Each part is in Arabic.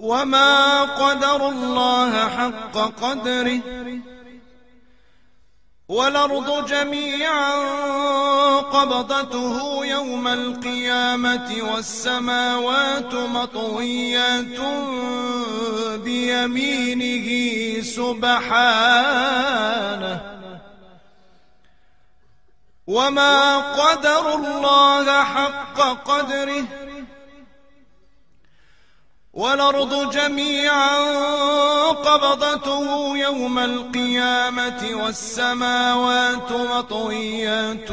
وما قدر الله حق قدره والأرض جميعا قبضته يوم القيامة والسماوات مطويات بيمينه سبحانه وما قدر الله حق قدره والأرض جميعا قبضته يوم القيامة والسماوات مطويات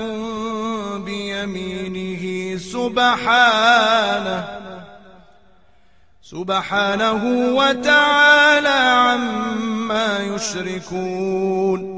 بيمينه سبحانه سبحانه وتعالى عما يشركون.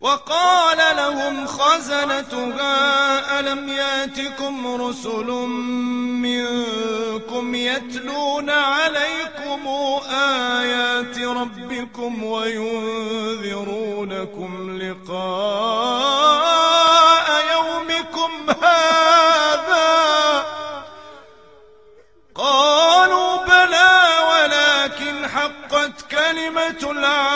وقال لهم خزنتها ألم يأتكم رسل منكم يتلون عليكم آيات ربكم وينذرونكم لقاء يومكم هذا؟ قالوا بلى ولكن حقت كلمة العذاب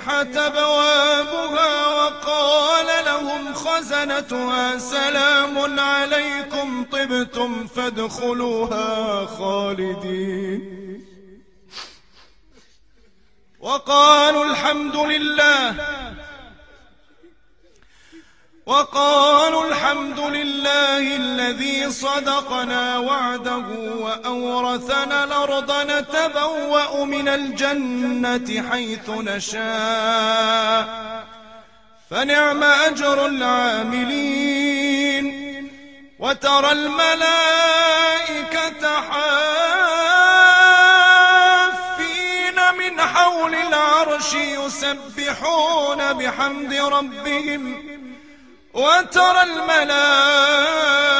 وفتحت أبوابها وقال لهم خزنتها سلام عليكم طبتم فادخلوها خالدين. وقالوا الحمد لله صدقنا وعده وأورثنا الأرض نتبوأ من الجنة حيث نشاء. فنعم أجر العاملين. وترى الملائكة حافين من حول العرش يسبحون بحمد ربهم. وترى الملائكة